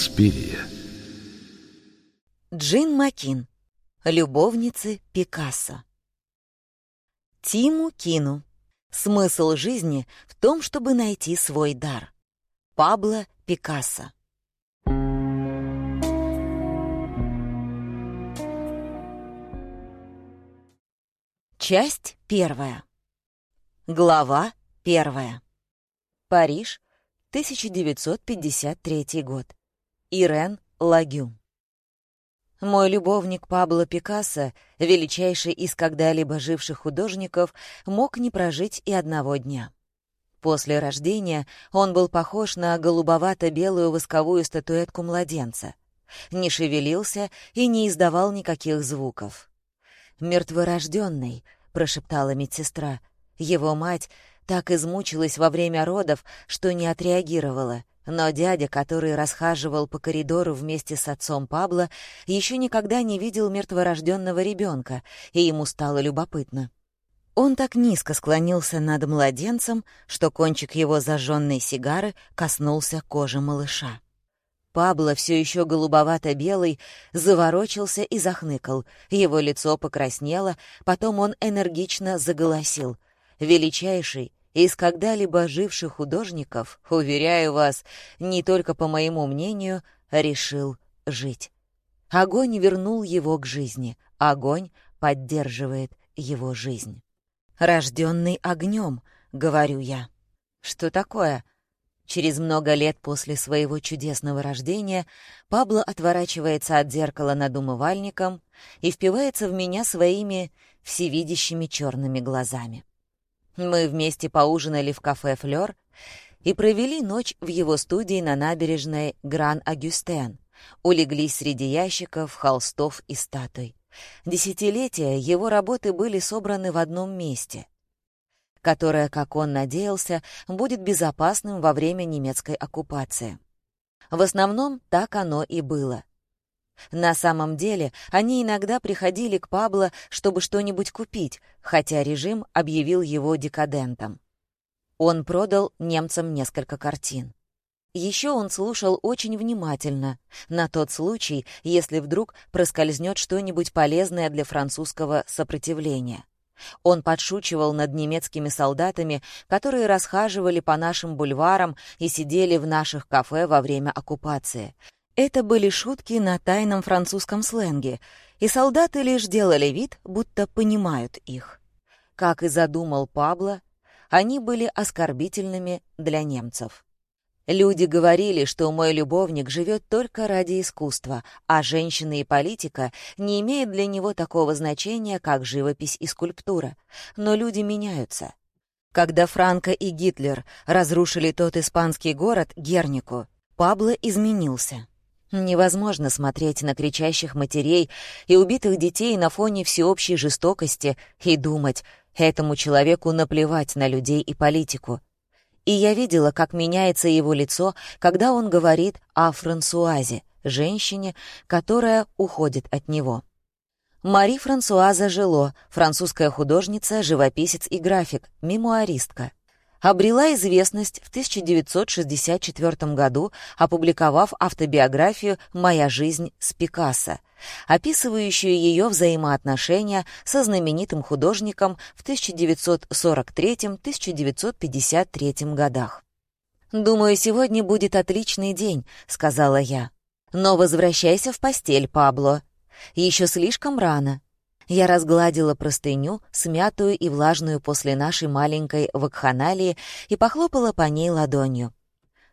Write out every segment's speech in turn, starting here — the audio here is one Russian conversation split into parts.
Инспирия. Джин Макин. Любовницы Пикассо. Тиму Кину. Смысл жизни в том, чтобы найти свой дар. Пабло Пикассо. Часть первая. Глава первая. Париж, 1953 год. Ирен Лагю. Мой любовник Пабло Пикассо, величайший из когда-либо живших художников, мог не прожить и одного дня. После рождения он был похож на голубовато-белую восковую статуэтку младенца. Не шевелился и не издавал никаких звуков. «Мертворожденный», — прошептала медсестра. Его мать так измучилась во время родов, что не отреагировала. Но дядя, который расхаживал по коридору вместе с отцом Пабло, еще никогда не видел мертворожденного ребенка, и ему стало любопытно. Он так низко склонился над младенцем, что кончик его зажженной сигары коснулся кожи малыша. Пабло, все еще голубовато-белый, заворочился и захныкал. Его лицо покраснело, потом он энергично заголосил. «Величайший, из когда-либо живших художников, уверяю вас, не только по моему мнению, решил жить. Огонь вернул его к жизни, огонь поддерживает его жизнь. «Рожденный огнем», — говорю я. «Что такое?» Через много лет после своего чудесного рождения Пабло отворачивается от зеркала над умывальником и впивается в меня своими всевидящими черными глазами. Мы вместе поужинали в кафе «Флёр» и провели ночь в его студии на набережной Гран-Агюстен. Улеглись среди ящиков, холстов и статуй. Десятилетия его работы были собраны в одном месте, которое, как он надеялся, будет безопасным во время немецкой оккупации. В основном так оно и было. На самом деле, они иногда приходили к Пабло, чтобы что-нибудь купить, хотя режим объявил его декадентом. Он продал немцам несколько картин. Еще он слушал очень внимательно, на тот случай, если вдруг проскользнет что-нибудь полезное для французского сопротивления. Он подшучивал над немецкими солдатами, которые расхаживали по нашим бульварам и сидели в наших кафе во время оккупации — это были шутки на тайном французском сленге, и солдаты лишь делали вид, будто понимают их. Как и задумал Пабло, они были оскорбительными для немцев. Люди говорили, что мой любовник живет только ради искусства, а женщина и политика не имеют для него такого значения, как живопись и скульптура. Но люди меняются. Когда Франко и Гитлер разрушили тот испанский город, Гернику, Пабло изменился. Невозможно смотреть на кричащих матерей и убитых детей на фоне всеобщей жестокости и думать, этому человеку наплевать на людей и политику. И я видела, как меняется его лицо, когда он говорит о Франсуазе, женщине, которая уходит от него. Мари Франсуаза Жило, французская художница, живописец и график, мемуаристка обрела известность в 1964 году, опубликовав автобиографию «Моя жизнь с Пикассо», описывающую ее взаимоотношения со знаменитым художником в 1943-1953 годах. «Думаю, сегодня будет отличный день», — сказала я. «Но возвращайся в постель, Пабло. Еще слишком рано. Я разгладила простыню, смятую и влажную после нашей маленькой вакханалии, и похлопала по ней ладонью.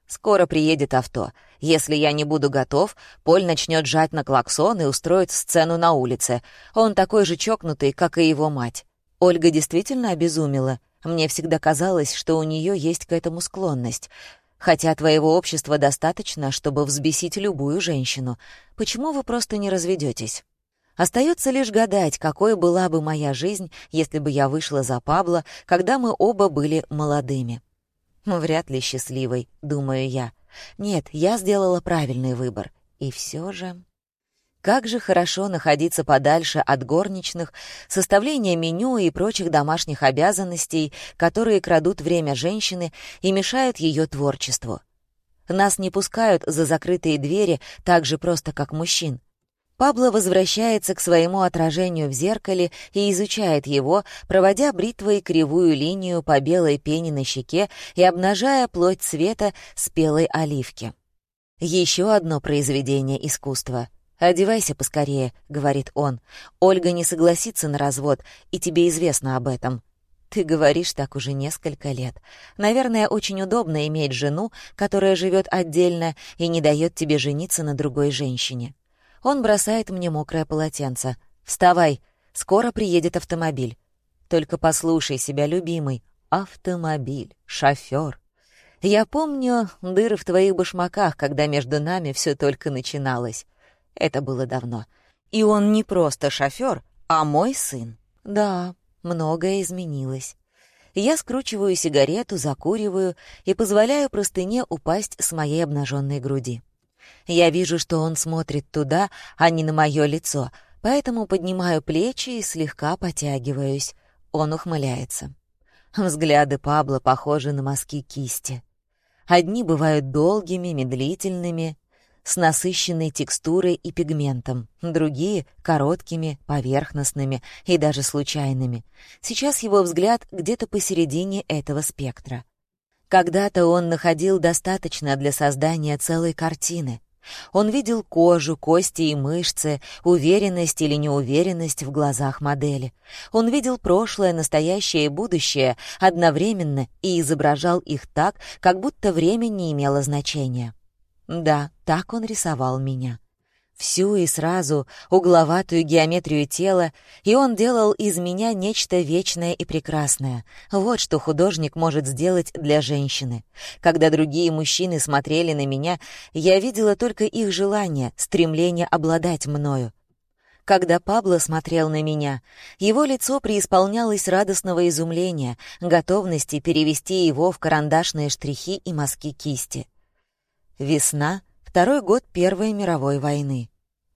«Скоро приедет авто. Если я не буду готов, Поль начнет жать на клаксон и устроит сцену на улице. Он такой же чокнутый, как и его мать». Ольга действительно обезумела. Мне всегда казалось, что у нее есть к этому склонность. Хотя твоего общества достаточно, чтобы взбесить любую женщину. Почему вы просто не разведетесь? Остается лишь гадать, какой была бы моя жизнь, если бы я вышла за Пабло, когда мы оба были молодыми. Вряд ли счастливой, думаю я. Нет, я сделала правильный выбор. И все же... Как же хорошо находиться подальше от горничных, составления меню и прочих домашних обязанностей, которые крадут время женщины и мешают ее творчеству. Нас не пускают за закрытые двери так же просто, как мужчин. Пабло возвращается к своему отражению в зеркале и изучает его, проводя бритвой кривую линию по белой пене на щеке и обнажая плоть цвета спелой оливки. Еще одно произведение искусства. «Одевайся поскорее», — говорит он. «Ольга не согласится на развод, и тебе известно об этом». Ты говоришь так уже несколько лет. Наверное, очень удобно иметь жену, которая живет отдельно и не дает тебе жениться на другой женщине. Он бросает мне мокрое полотенце. «Вставай, скоро приедет автомобиль». «Только послушай себя, любимый. Автомобиль, шофёр. Я помню дыры в твоих башмаках, когда между нами все только начиналось. Это было давно. И он не просто шофёр, а мой сын. Да, многое изменилось. Я скручиваю сигарету, закуриваю и позволяю простыне упасть с моей обнаженной груди. Я вижу, что он смотрит туда, а не на мое лицо, поэтому поднимаю плечи и слегка потягиваюсь. Он ухмыляется. Взгляды Пабло похожи на мазки кисти. Одни бывают долгими, медлительными, с насыщенной текстурой и пигментом, другие — короткими, поверхностными и даже случайными. Сейчас его взгляд где-то посередине этого спектра. Когда-то он находил достаточно для создания целой картины. Он видел кожу, кости и мышцы, уверенность или неуверенность в глазах модели. Он видел прошлое, настоящее и будущее одновременно и изображал их так, как будто время не имело значения. Да, так он рисовал меня всю и сразу угловатую геометрию тела, и он делал из меня нечто вечное и прекрасное. Вот что художник может сделать для женщины. Когда другие мужчины смотрели на меня, я видела только их желание, стремление обладать мною. Когда Пабло смотрел на меня, его лицо преисполнялось радостного изумления, готовности перевести его в карандашные штрихи и мазки кисти. Весна — Второй год Первой мировой войны.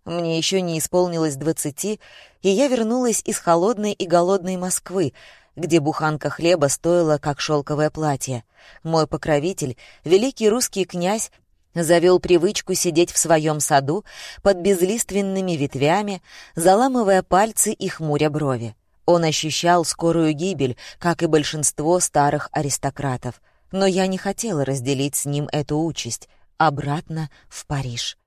Мне еще не исполнилось двадцати, и я вернулась из холодной и голодной Москвы, где буханка хлеба стоила, как шелковое платье. Мой покровитель, великий русский князь, завел привычку сидеть в своем саду под безлиственными ветвями, заламывая пальцы и хмуря брови. Он ощущал скорую гибель, как и большинство старых аристократов, но я не хотела разделить с ним эту участь — обратно в Париж.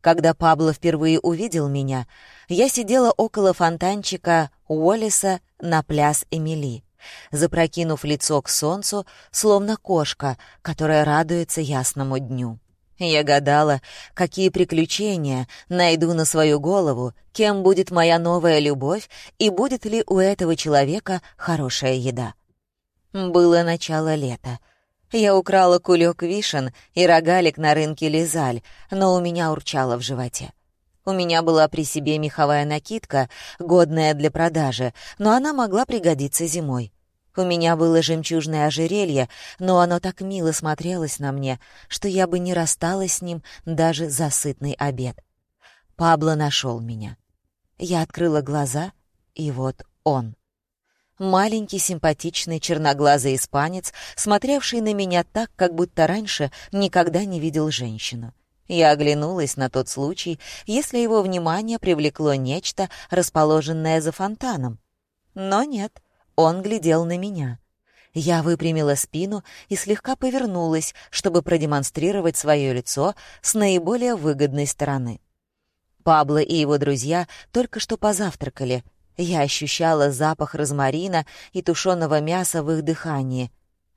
Когда Пабло впервые увидел меня, я сидела около фонтанчика Уоллеса на пляс Эмили, запрокинув лицо к солнцу, словно кошка, которая радуется ясному дню. Я гадала, какие приключения найду на свою голову, кем будет моя новая любовь и будет ли у этого человека хорошая еда. Было начало лета. Я украла кулек вишен и рогалик на рынке Лизаль, но у меня урчало в животе. У меня была при себе меховая накидка, годная для продажи, но она могла пригодиться зимой. У меня было жемчужное ожерелье, но оно так мило смотрелось на мне, что я бы не рассталась с ним даже за сытный обед. Пабло нашел меня. Я открыла глаза, и вот он маленький симпатичный черноглазый испанец, смотревший на меня так, как будто раньше никогда не видел женщину. Я оглянулась на тот случай, если его внимание привлекло нечто, расположенное за фонтаном. Но нет, он глядел на меня. Я выпрямила спину и слегка повернулась, чтобы продемонстрировать свое лицо с наиболее выгодной стороны. Пабло и его друзья только что позавтракали — я ощущала запах розмарина и тушеного мяса в их дыхании.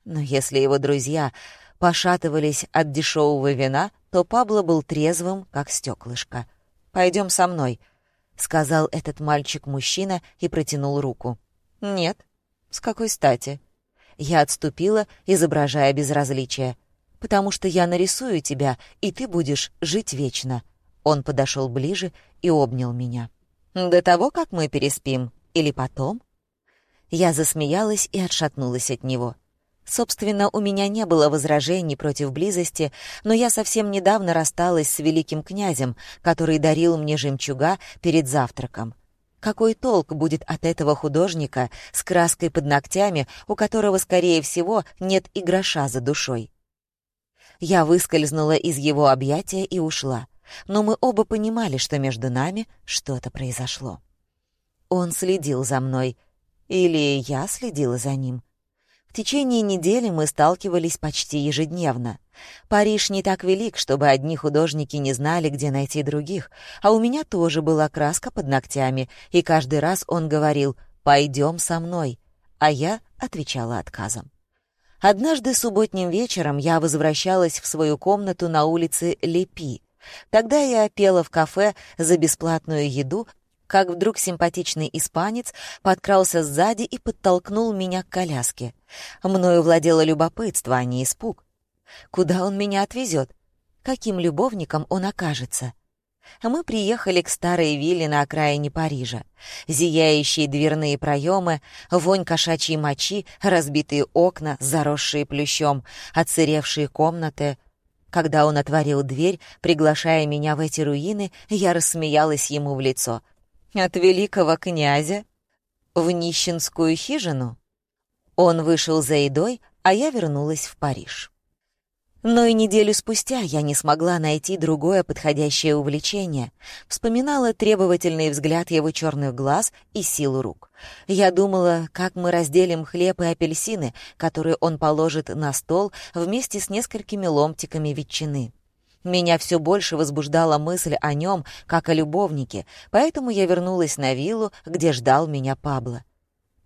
Но если его друзья пошатывались от дешевого вина, то Пабло был трезвым, как стеклышко. «Пойдем со мной», — сказал этот мальчик-мужчина и протянул руку. «Нет». «С какой стати?» Я отступила, изображая безразличие. «Потому что я нарисую тебя, и ты будешь жить вечно». Он подошел ближе и обнял меня. До того, как мы переспим? Или потом?» Я засмеялась и отшатнулась от него. Собственно, у меня не было возражений против близости, но я совсем недавно рассталась с великим князем, который дарил мне жемчуга перед завтраком. Какой толк будет от этого художника с краской под ногтями, у которого, скорее всего, нет и гроша за душой? Я выскользнула из его объятия и ушла, но мы оба понимали, что между нами что-то произошло. Он следил за мной, или я следила за ним. В течение недели мы сталкивались почти ежедневно. Париж не так велик, чтобы одни художники не знали, где найти других, а у меня тоже была краска под ногтями, и каждый раз он говорил «пойдем со мной», а я отвечала отказом. Однажды субботним вечером я возвращалась в свою комнату на улице Лепи. Тогда я пела в кафе за бесплатную еду, как вдруг симпатичный испанец подкрался сзади и подтолкнул меня к коляске. Мною владело любопытство, а не испуг. Куда он меня отвезет? Каким любовником он окажется? Мы приехали к старой вилле на окраине Парижа. Зияющие дверные проемы, вонь кошачьей мочи, разбитые окна, заросшие плющом, отсыревшие комнаты. Когда он отворил дверь, приглашая меня в эти руины, я рассмеялась ему в лицо — от великого князя в нищенскую хижину. Он вышел за едой, а я вернулась в Париж. Но и неделю спустя я не смогла найти другое подходящее увлечение. Вспоминала требовательный взгляд его черных глаз и силу рук. Я думала, как мы разделим хлеб и апельсины, которые он положит на стол вместе с несколькими ломтиками ветчины. Меня все больше возбуждала мысль о нем, как о любовнике, поэтому я вернулась на виллу, где ждал меня Пабло.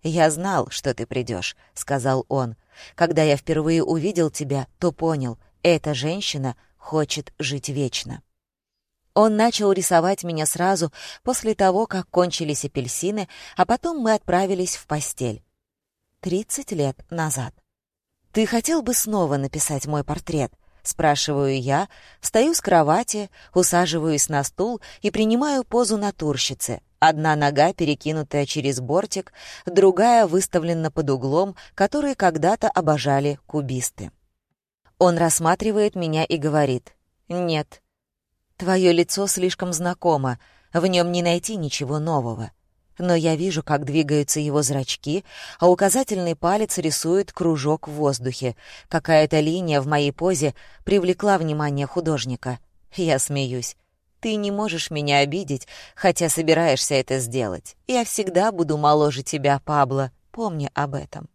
«Я знал, что ты придешь», — сказал он. «Когда я впервые увидел тебя, то понял, эта женщина хочет жить вечно». Он начал рисовать меня сразу после того, как кончились апельсины, а потом мы отправились в постель. Тридцать лет назад. «Ты хотел бы снова написать мой портрет?» Спрашиваю я, встаю с кровати, усаживаюсь на стул и принимаю позу натурщицы. Одна нога перекинутая через бортик, другая выставлена под углом, который когда-то обожали кубисты. Он рассматривает меня и говорит «Нет, твое лицо слишком знакомо, в нем не найти ничего нового» но я вижу, как двигаются его зрачки, а указательный палец рисует кружок в воздухе. Какая-то линия в моей позе привлекла внимание художника. Я смеюсь. «Ты не можешь меня обидеть, хотя собираешься это сделать. Я всегда буду моложе тебя, Пабло, помни об этом».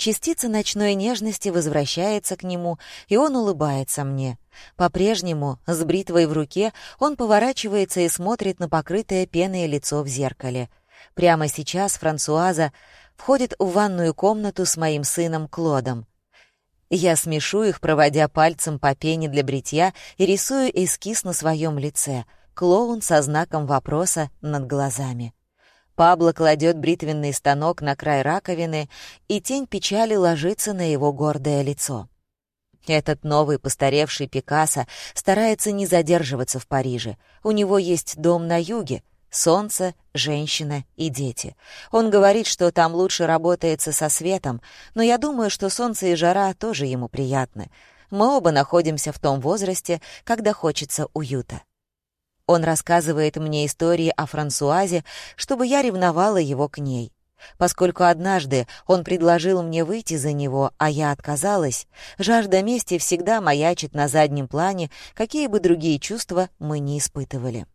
Частица ночной нежности возвращается к нему, и он улыбается мне. По-прежнему, с бритвой в руке, он поворачивается и смотрит на покрытое пеной лицо в зеркале — Прямо сейчас Франсуаза входит в ванную комнату с моим сыном Клодом. Я смешу их, проводя пальцем по пене для бритья и рисую эскиз на своем лице. Клоун со знаком вопроса над глазами. Пабло кладет бритвенный станок на край раковины, и тень печали ложится на его гордое лицо. Этот новый постаревший Пикассо старается не задерживаться в Париже. У него есть дом на юге, Солнце, женщина и дети. Он говорит, что там лучше работается со светом, но я думаю, что солнце и жара тоже ему приятны. Мы оба находимся в том возрасте, когда хочется уюта. Он рассказывает мне истории о Франсуазе, чтобы я ревновала его к ней. Поскольку однажды он предложил мне выйти за него, а я отказалась, жажда мести всегда маячит на заднем плане, какие бы другие чувства мы не испытывали.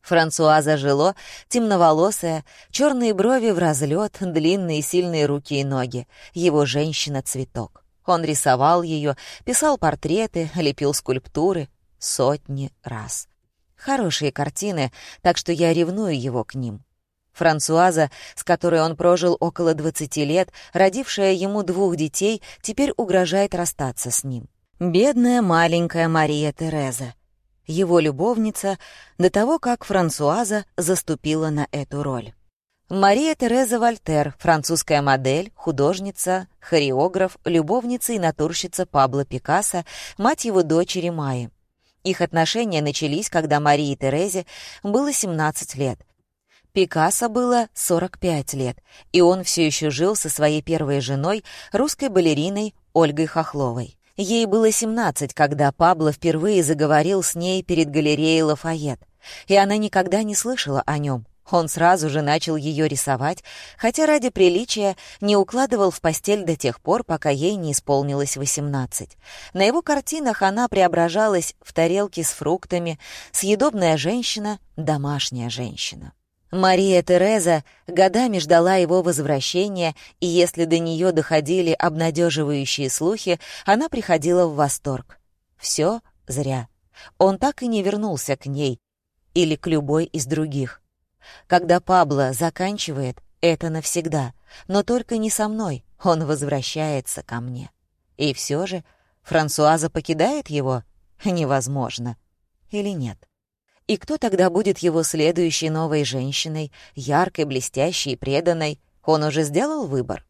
Франсуаза Жило, темноволосая, черные брови в разлет, длинные сильные руки и ноги. Его женщина-цветок. Он рисовал ее, писал портреты, лепил скульптуры сотни раз. Хорошие картины, так что я ревную его к ним. Франсуаза, с которой он прожил около 20 лет, родившая ему двух детей, теперь угрожает расстаться с ним. Бедная маленькая Мария Тереза его любовница, до того, как Франсуаза заступила на эту роль. Мария Тереза Вольтер, французская модель, художница, хореограф, любовница и натурщица Пабло Пикассо, мать его дочери Майи. Их отношения начались, когда Марии Терезе было 17 лет. Пикассо было 45 лет, и он все еще жил со своей первой женой, русской балериной Ольгой Хохловой. Ей было 17, когда Пабло впервые заговорил с ней перед галереей Лафайет, и она никогда не слышала о нем. Он сразу же начал ее рисовать, хотя ради приличия не укладывал в постель до тех пор, пока ей не исполнилось 18. На его картинах она преображалась в тарелки с фруктами, съедобная женщина, домашняя женщина. Мария Тереза годами ждала его возвращения, и если до нее доходили обнадеживающие слухи, она приходила в восторг. Все зря. Он так и не вернулся к ней или к любой из других. Когда Пабло заканчивает, это навсегда, но только не со мной, он возвращается ко мне. И все же Франсуаза покидает его? Невозможно. Или нет? И кто тогда будет его следующей новой женщиной, яркой, блестящей преданной? Он уже сделал выбор?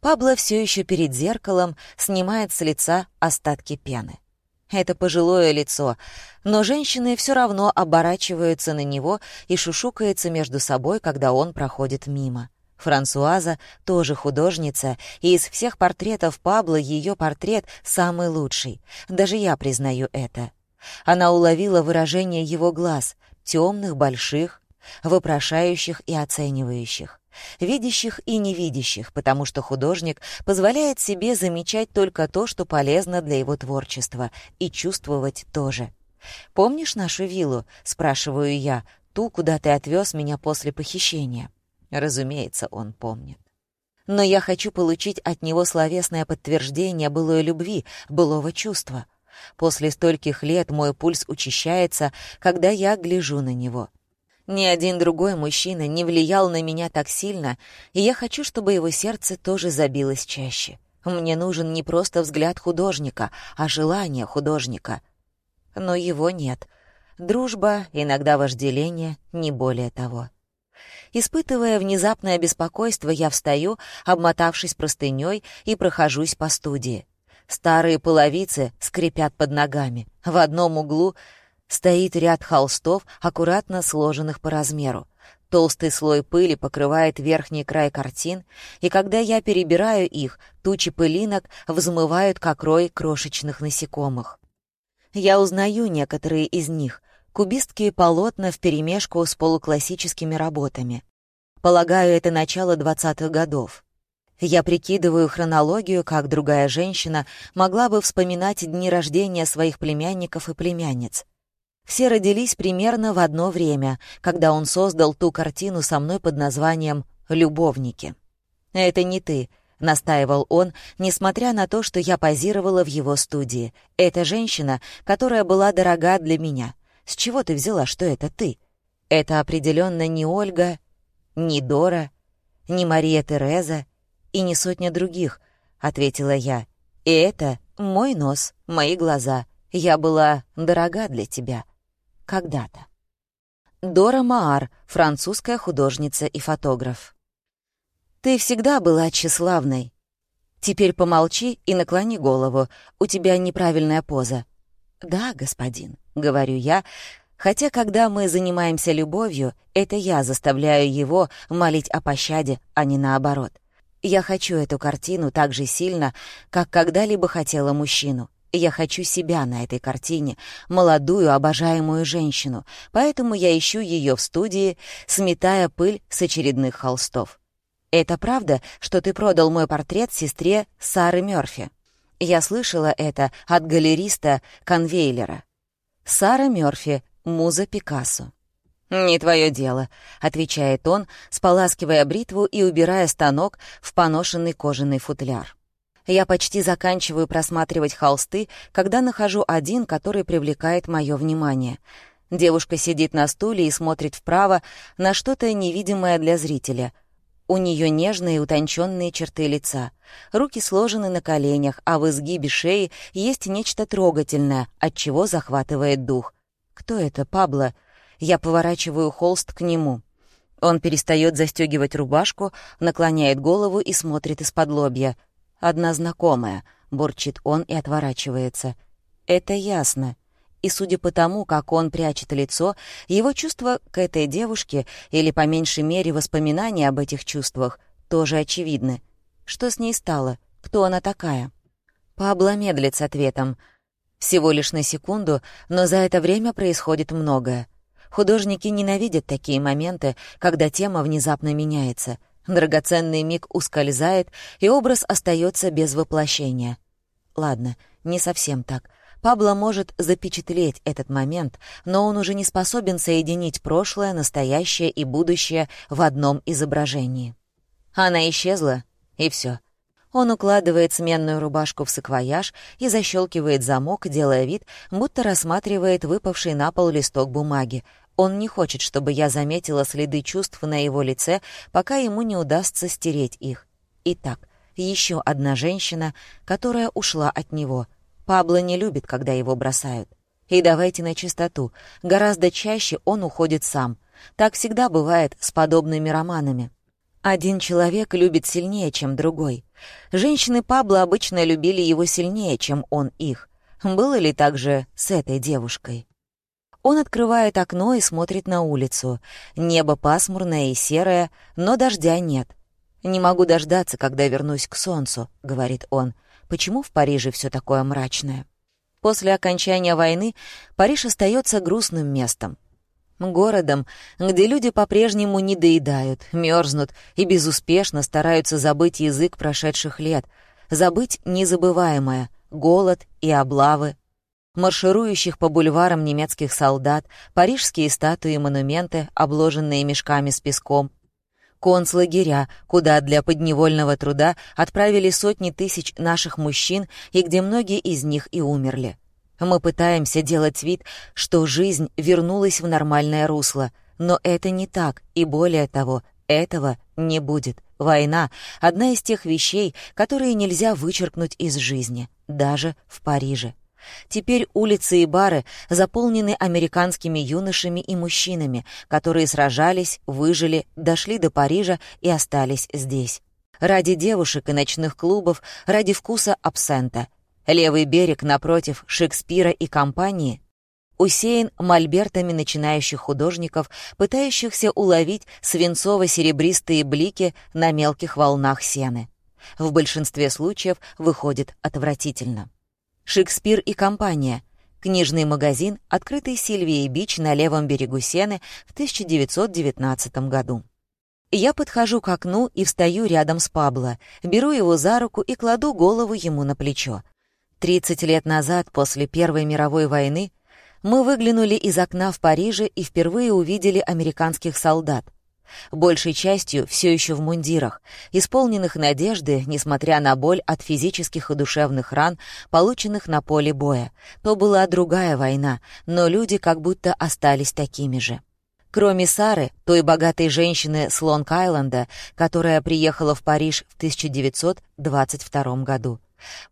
Пабло все еще перед зеркалом снимает с лица остатки пены. Это пожилое лицо, но женщины все равно оборачиваются на него и шушукаются между собой, когда он проходит мимо. Франсуаза тоже художница, и из всех портретов Пабло ее портрет самый лучший. Даже я признаю это. Она уловила выражение его глаз, темных, больших, вопрошающих и оценивающих видящих и невидящих, потому что художник позволяет себе замечать только то, что полезно для его творчества, и чувствовать тоже. «Помнишь нашу виллу?» — спрашиваю я, ту, куда ты отвез меня после похищения. Разумеется, он помнит. Но я хочу получить от него словесное подтверждение былой любви, былого чувства. После стольких лет мой пульс учащается, когда я гляжу на него. Ни один другой мужчина не влиял на меня так сильно, и я хочу, чтобы его сердце тоже забилось чаще. Мне нужен не просто взгляд художника, а желание художника. Но его нет. Дружба, иногда вожделение, не более того. Испытывая внезапное беспокойство, я встаю, обмотавшись простыней, и прохожусь по студии. Старые половицы скрипят под ногами. В одном углу Стоит ряд холстов, аккуратно сложенных по размеру. Толстый слой пыли покрывает верхний край картин, и когда я перебираю их, тучи пылинок взмывают, как рой крошечных насекомых. Я узнаю некоторые из них, кубистские полотна вперемешку с полуклассическими работами. Полагаю, это начало двадцатых годов. Я прикидываю хронологию, как другая женщина могла бы вспоминать дни рождения своих племянников и племянниц. Все родились примерно в одно время, когда он создал ту картину со мной под названием «Любовники». «Это не ты», — настаивал он, несмотря на то, что я позировала в его студии. «Это женщина, которая была дорога для меня. С чего ты взяла, что это ты? Это определенно не Ольга, не Дора, не Мария Тереза и не сотня других», — ответила я. «И это мой нос, мои глаза. Я была дорога для тебя» когда-то. Дора Маар, французская художница и фотограф. «Ты всегда была тщеславной. Теперь помолчи и наклони голову, у тебя неправильная поза». «Да, господин», — говорю я, хотя когда мы занимаемся любовью, это я заставляю его молить о пощаде, а не наоборот. Я хочу эту картину так же сильно, как когда-либо хотела мужчину. Я хочу себя на этой картине, молодую, обожаемую женщину, поэтому я ищу ее в студии, сметая пыль с очередных холстов. «Это правда, что ты продал мой портрет сестре Сары Мёрфи?» Я слышала это от галериста Конвейлера. Сара Мёрфи, муза Пикассо. «Не твое дело», — отвечает он, споласкивая бритву и убирая станок в поношенный кожаный футляр. Я почти заканчиваю просматривать холсты, когда нахожу один, который привлекает мое внимание. Девушка сидит на стуле и смотрит вправо на что-то невидимое для зрителя. У нее нежные утонченные черты лица. Руки сложены на коленях, а в изгибе шеи есть нечто трогательное, от чего захватывает дух. «Кто это, Пабло?» Я поворачиваю холст к нему. Он перестает застегивать рубашку, наклоняет голову и смотрит из-под лобья. «Одна знакомая», — бурчит он и отворачивается. «Это ясно». И судя по тому, как он прячет лицо, его чувства к этой девушке, или по меньшей мере воспоминания об этих чувствах, тоже очевидны. Что с ней стало? Кто она такая? Пабло медлит с ответом. Всего лишь на секунду, но за это время происходит многое. Художники ненавидят такие моменты, когда тема внезапно меняется. Драгоценный миг ускользает, и образ остается без воплощения. Ладно, не совсем так. Пабло может запечатлеть этот момент, но он уже не способен соединить прошлое, настоящее и будущее в одном изображении. Она исчезла, и все. Он укладывает сменную рубашку в саквояж и защелкивает замок, делая вид, будто рассматривает выпавший на пол листок бумаги. Он не хочет, чтобы я заметила следы чувств на его лице, пока ему не удастся стереть их. Итак, еще одна женщина, которая ушла от него — Пабло не любит, когда его бросают. И давайте на чистоту, гораздо чаще он уходит сам. Так всегда бывает с подобными романами. Один человек любит сильнее, чем другой. Женщины Пабло обычно любили его сильнее, чем он их. Было ли так же с этой девушкой? Он открывает окно и смотрит на улицу. Небо пасмурное и серое, но дождя нет. «Не могу дождаться, когда вернусь к солнцу», — говорит он почему в Париже все такое мрачное. После окончания войны Париж остается грустным местом. Городом, где люди по-прежнему не доедают, мерзнут и безуспешно стараются забыть язык прошедших лет, забыть незабываемое — голод и облавы, марширующих по бульварам немецких солдат, парижские статуи и монументы, обложенные мешками с песком, концлагеря, куда для подневольного труда отправили сотни тысяч наших мужчин и где многие из них и умерли. Мы пытаемся делать вид, что жизнь вернулась в нормальное русло, но это не так, и более того, этого не будет. Война — одна из тех вещей, которые нельзя вычеркнуть из жизни, даже в Париже. Теперь улицы и бары заполнены американскими юношами и мужчинами, которые сражались, выжили, дошли до Парижа и остались здесь. Ради девушек и ночных клубов, ради вкуса абсента. Левый берег напротив Шекспира и компании усеян мольбертами начинающих художников, пытающихся уловить свинцово-серебристые блики на мелких волнах сены. В большинстве случаев выходит отвратительно. «Шекспир и компания», книжный магазин, открытый Сильвией Бич на левом берегу Сены в 1919 году. Я подхожу к окну и встаю рядом с Пабло, беру его за руку и кладу голову ему на плечо. 30 лет назад, после Первой мировой войны, мы выглянули из окна в Париже и впервые увидели американских солдат большей частью все еще в мундирах, исполненных надежды, несмотря на боль от физических и душевных ран, полученных на поле боя. То была другая война, но люди как будто остались такими же. Кроме Сары, той богатой женщины с Лонг-Айленда, которая приехала в Париж в 1922 году.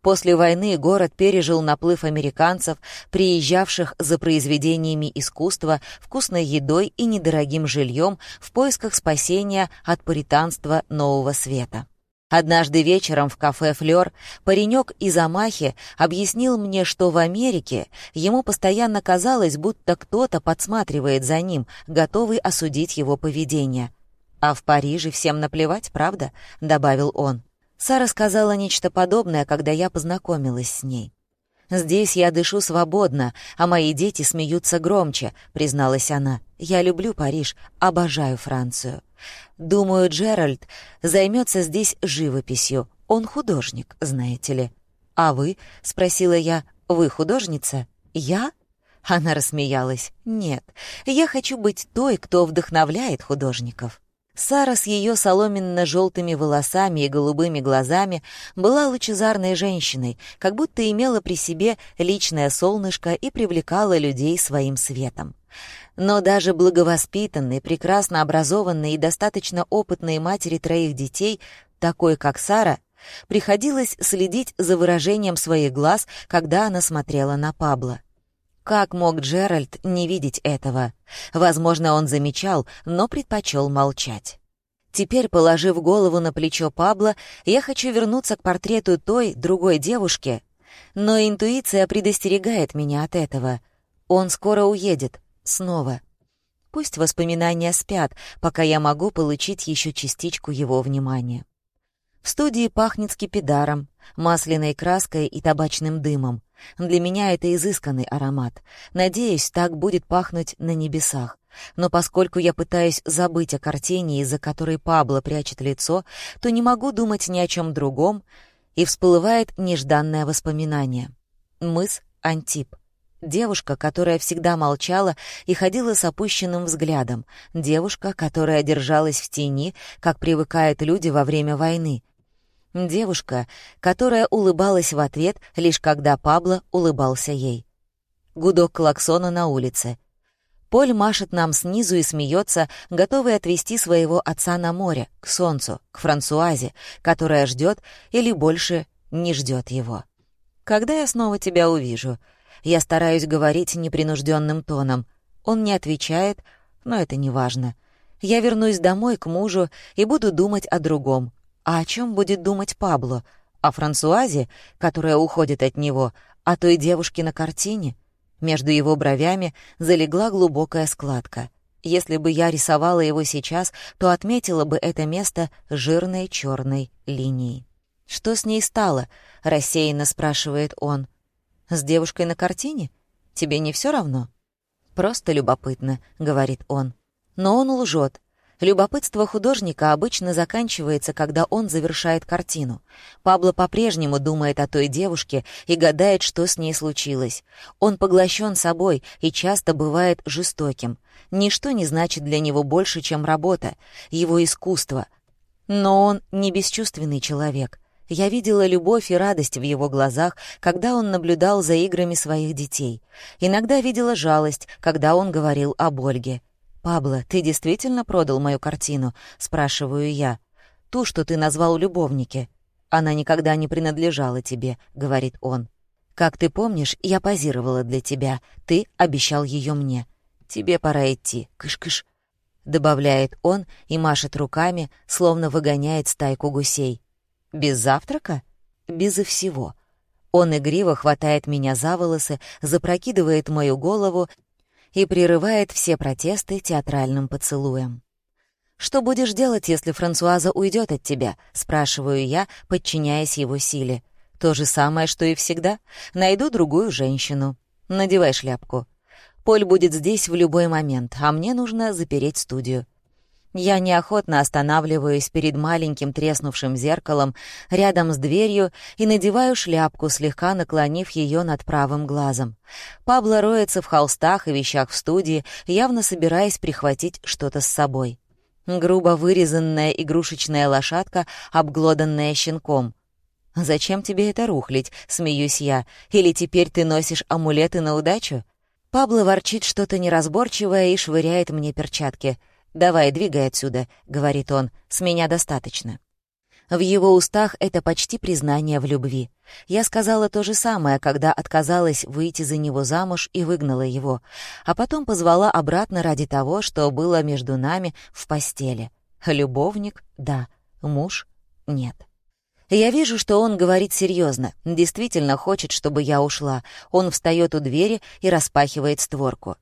После войны город пережил наплыв американцев, приезжавших за произведениями искусства, вкусной едой и недорогим жильем в поисках спасения от паританства нового света. Однажды вечером в кафе «Флёр» паренек из Амахи объяснил мне, что в Америке ему постоянно казалось, будто кто-то подсматривает за ним, готовый осудить его поведение. «А в Париже всем наплевать, правда?» — добавил он. Сара сказала нечто подобное, когда я познакомилась с ней. «Здесь я дышу свободно, а мои дети смеются громче», — призналась она. «Я люблю Париж, обожаю Францию. Думаю, Джеральд займется здесь живописью. Он художник, знаете ли». «А вы?» — спросила я. «Вы художница?» «Я?» Она рассмеялась. «Нет, я хочу быть той, кто вдохновляет художников». Сара с ее соломенно-желтыми волосами и голубыми глазами была лучезарной женщиной, как будто имела при себе личное солнышко и привлекала людей своим светом. Но даже благовоспитанной, прекрасно образованной и достаточно опытной матери троих детей, такой как Сара, приходилось следить за выражением своих глаз, когда она смотрела на Пабло. Как мог Джеральд не видеть этого? Возможно, он замечал, но предпочел молчать. Теперь, положив голову на плечо Пабло, я хочу вернуться к портрету той, другой девушки, но интуиция предостерегает меня от этого. Он скоро уедет. Снова. Пусть воспоминания спят, пока я могу получить еще частичку его внимания. В студии пахнет скипидаром, масляной краской и табачным дымом. Для меня это изысканный аромат. Надеюсь, так будет пахнуть на небесах. Но поскольку я пытаюсь забыть о картине, из-за которой Пабло прячет лицо, то не могу думать ни о чем другом, и всплывает нежданное воспоминание. Мыс Антип. Девушка, которая всегда молчала и ходила с опущенным взглядом. Девушка, которая держалась в тени, как привыкают люди во время войны. Девушка, которая улыбалась в ответ, лишь когда Пабло улыбался ей. Гудок клаксона на улице. Поль машет нам снизу и смеется, готовый отвезти своего отца на море, к солнцу, к Франсуазе, которая ждет или больше не ждет его. «Когда я снова тебя увижу?» Я стараюсь говорить непринужденным тоном. Он не отвечает, но это не важно. Я вернусь домой к мужу и буду думать о другом. А о чем будет думать Пабло? О Франсуазе, которая уходит от него, о той девушке на картине? Между его бровями залегла глубокая складка. Если бы я рисовала его сейчас, то отметила бы это место жирной черной линией. «Что с ней стало?» — рассеянно спрашивает он. С девушкой на картине? Тебе не все равно? Просто любопытно, говорит он. Но он лжет. Любопытство художника обычно заканчивается, когда он завершает картину. Пабло по-прежнему думает о той девушке и гадает, что с ней случилось. Он поглощен собой и часто бывает жестоким. Ничто не значит для него больше, чем работа, его искусство. Но он не бесчувственный человек. Я видела любовь и радость в его глазах, когда он наблюдал за играми своих детей. Иногда видела жалость, когда он говорил об Ольге. «Пабло, ты действительно продал мою картину?» — спрашиваю я. «Ту, что ты назвал любовники». «Она никогда не принадлежала тебе», — говорит он. «Как ты помнишь, я позировала для тебя. Ты обещал ее мне. Тебе пора идти. Кыш-кыш». Добавляет он и машет руками, словно выгоняет стайку гусей. Без завтрака? Безо всего. Он игриво хватает меня за волосы, запрокидывает мою голову и прерывает все протесты театральным поцелуем. «Что будешь делать, если Франсуаза уйдет от тебя?» — спрашиваю я, подчиняясь его силе. «То же самое, что и всегда. Найду другую женщину. Надевай шляпку. Поль будет здесь в любой момент, а мне нужно запереть студию. Я неохотно останавливаюсь перед маленьким треснувшим зеркалом рядом с дверью и надеваю шляпку, слегка наклонив ее над правым глазом. Пабло роется в холстах и вещах в студии, явно собираясь прихватить что-то с собой. Грубо вырезанная игрушечная лошадка, обглоданная щенком. «Зачем тебе это рухлить?» — смеюсь я. «Или теперь ты носишь амулеты на удачу?» Пабло ворчит что-то неразборчивое и швыряет мне перчатки — «Давай, двигай отсюда», — говорит он, — «с меня достаточно». В его устах это почти признание в любви. Я сказала то же самое, когда отказалась выйти за него замуж и выгнала его, а потом позвала обратно ради того, что было между нами в постели. Любовник — да, муж — нет. Я вижу, что он говорит серьезно, действительно хочет, чтобы я ушла. Он встает у двери и распахивает створку.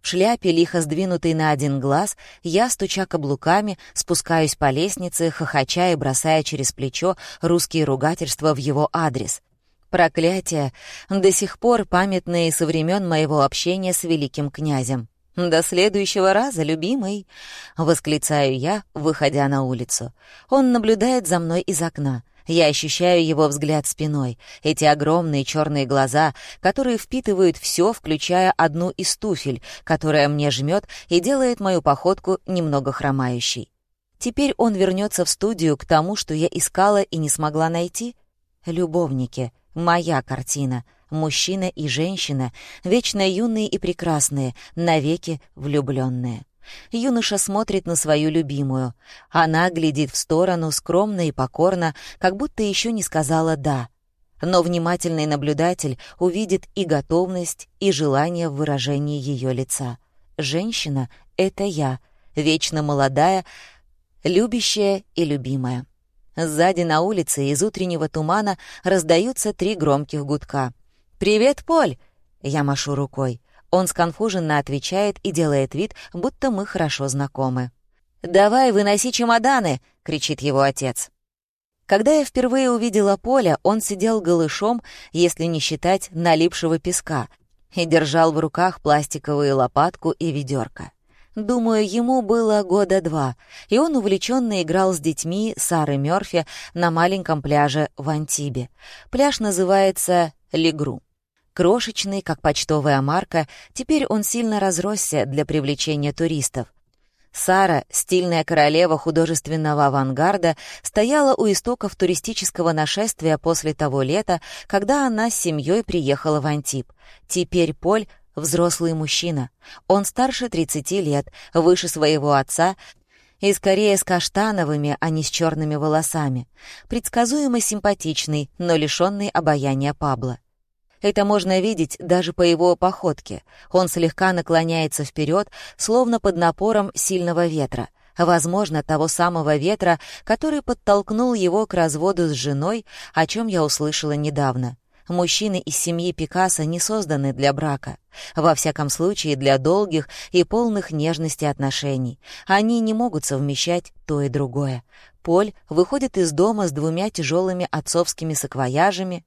В шляпе, лихо сдвинутой на один глаз, я, стуча каблуками, спускаюсь по лестнице, хохоча и бросая через плечо русские ругательства в его адрес. Проклятие, до сих пор памятные со времен моего общения с великим князем. «До следующего раза, любимый!» — восклицаю я, выходя на улицу. Он наблюдает за мной из окна. Я ощущаю его взгляд спиной, эти огромные черные глаза, которые впитывают все, включая одну из туфель, которая мне жмет и делает мою походку немного хромающей. Теперь он вернется в студию к тому, что я искала и не смогла найти. Любовники. Моя картина. Мужчина и женщина, вечно юные и прекрасные, навеки влюбленные. Юноша смотрит на свою любимую. Она глядит в сторону, скромно и покорно, как будто еще не сказала «да». Но внимательный наблюдатель увидит и готовность, и желание в выражении ее лица. Женщина — это я, вечно молодая, любящая и любимая. Сзади на улице из утреннего тумана раздаются три громких гудка. «Привет, Поль!» — я машу рукой. Он сконфуженно отвечает и делает вид, будто мы хорошо знакомы. «Давай, выноси чемоданы!» — кричит его отец. Когда я впервые увидела Поля, он сидел голышом, если не считать налипшего песка, и держал в руках пластиковую лопатку и ведерко. Думаю, ему было года два, и он увлеченно играл с детьми Сары Мёрфи на маленьком пляже в Антибе. Пляж называется Легру. Крошечный, как почтовая марка, теперь он сильно разросся для привлечения туристов. Сара, стильная королева художественного авангарда, стояла у истоков туристического нашествия после того лета, когда она с семьей приехала в Антип. Теперь Поль — взрослый мужчина. Он старше 30 лет, выше своего отца, и скорее с каштановыми, а не с черными волосами. Предсказуемо симпатичный, но лишенный обаяния Пабло. Это можно видеть даже по его походке. Он слегка наклоняется вперед, словно под напором сильного ветра. Возможно, того самого ветра, который подтолкнул его к разводу с женой, о чем я услышала недавно. Мужчины из семьи Пикассо не созданы для брака. Во всяком случае, для долгих и полных нежности отношений. Они не могут совмещать то и другое. Поль выходит из дома с двумя тяжелыми отцовскими саквояжами,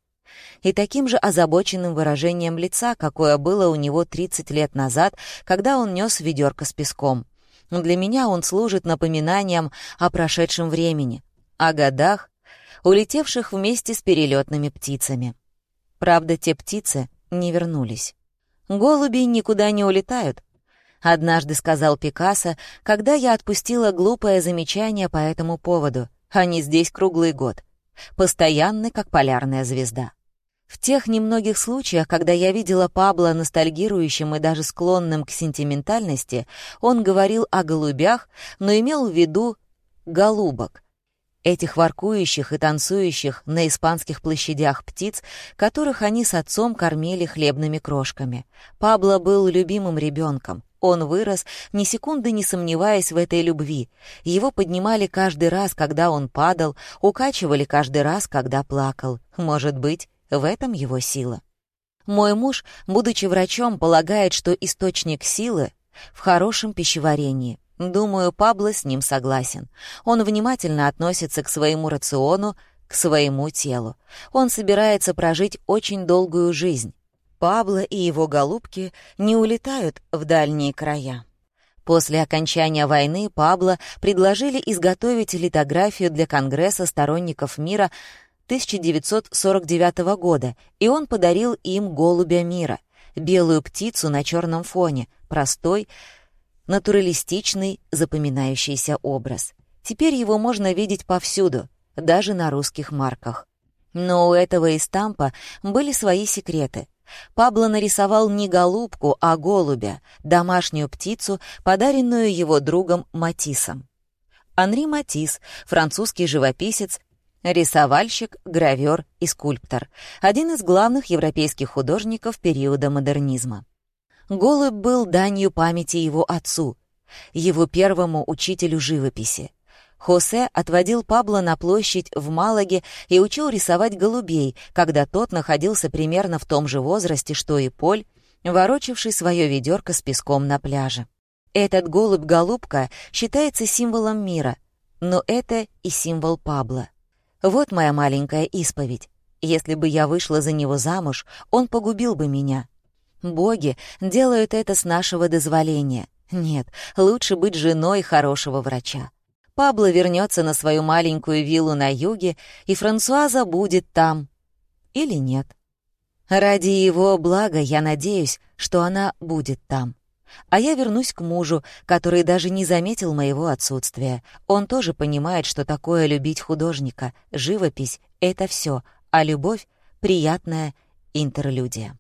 и таким же озабоченным выражением лица, какое было у него 30 лет назад, когда он нес ведерко с песком. Для меня он служит напоминанием о прошедшем времени, о годах, улетевших вместе с перелетными птицами. Правда, те птицы не вернулись. «Голуби никуда не улетают», — однажды сказал Пикассо, когда я отпустила глупое замечание по этому поводу. «Они здесь круглый год, постоянны, как полярная звезда». В тех немногих случаях, когда я видела Пабло ностальгирующим и даже склонным к сентиментальности, он говорил о голубях, но имел в виду голубок, этих воркующих и танцующих на испанских площадях птиц, которых они с отцом кормили хлебными крошками. Пабло был любимым ребенком. Он вырос, ни секунды не сомневаясь в этой любви. Его поднимали каждый раз, когда он падал, укачивали каждый раз, когда плакал. Может быть, в этом его сила. Мой муж, будучи врачом, полагает, что источник силы в хорошем пищеварении. Думаю, Пабло с ним согласен. Он внимательно относится к своему рациону, к своему телу. Он собирается прожить очень долгую жизнь. Пабло и его голубки не улетают в дальние края. После окончания войны Пабло предложили изготовить литографию для Конгресса сторонников мира 1949 года, и он подарил им голубя мира, белую птицу на черном фоне, простой, натуралистичный, запоминающийся образ. Теперь его можно видеть повсюду, даже на русских марках. Но у этого эстампа были свои секреты. Пабло нарисовал не голубку, а голубя, домашнюю птицу, подаренную его другом Матисом. Анри Матис, французский живописец, Рисовальщик, гравер и скульптор. Один из главных европейских художников периода модернизма. Голубь был данью памяти его отцу, его первому учителю живописи. Хосе отводил Пабло на площадь в Малаге и учил рисовать голубей, когда тот находился примерно в том же возрасте, что и Поль, ворочавший свое ведерко с песком на пляже. Этот голубь-голубка считается символом мира, но это и символ Пабло. Вот моя маленькая исповедь. Если бы я вышла за него замуж, он погубил бы меня. Боги делают это с нашего дозволения. Нет, лучше быть женой хорошего врача. Пабло вернется на свою маленькую виллу на юге, и Франсуаза будет там. Или нет. Ради его блага я надеюсь, что она будет там. А я вернусь к мужу, который даже не заметил моего отсутствия. Он тоже понимает, что такое любить художника. Живопись — это все, а любовь — приятная интерлюдия.